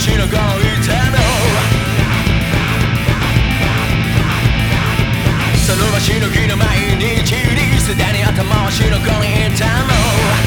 しの動いてもその場しのぎの毎日にすでに頭をしのごいても